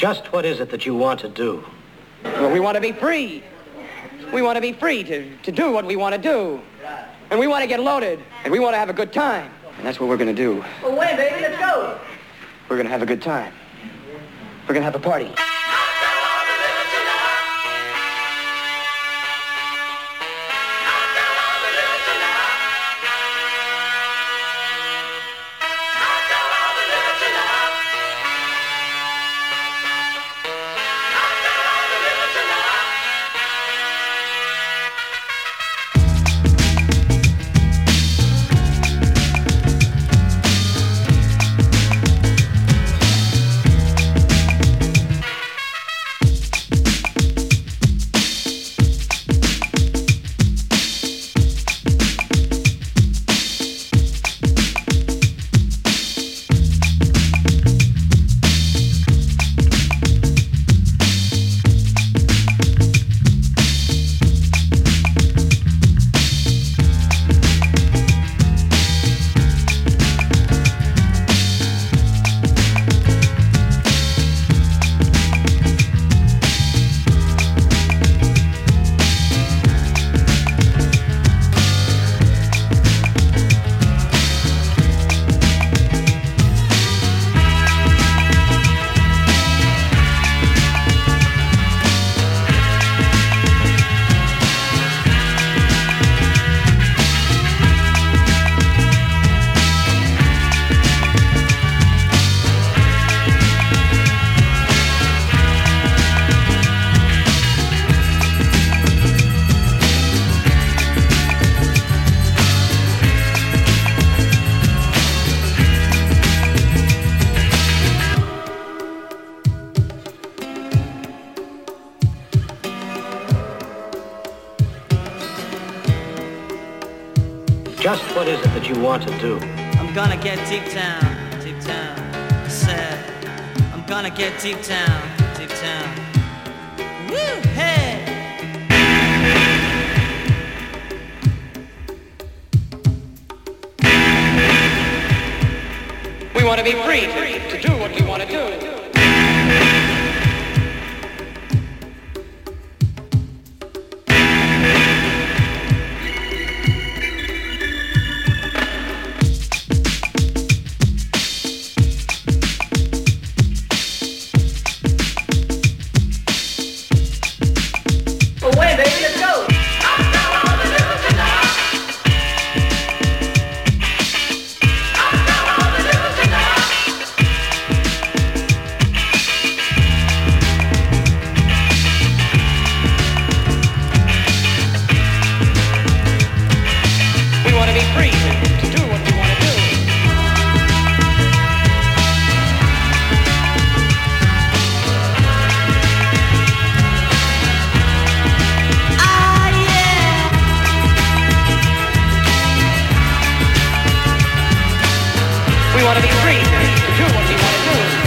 Just what is it that you want to do? Well, we want to be free. We want to be free to, to do what we want to do. And we want to get loaded. And we want to have a good time. And that's what we're going to do. Well, when, baby? Let's go. We're going to have a good time. We're going to have a party. Just what is it that you want to do? I'm gonna get deep down, deep down. I said, I'm gonna get deep down, deep down. Woo, hey! We want to be free to, to do what we want to do. want to be free, do what you want to do.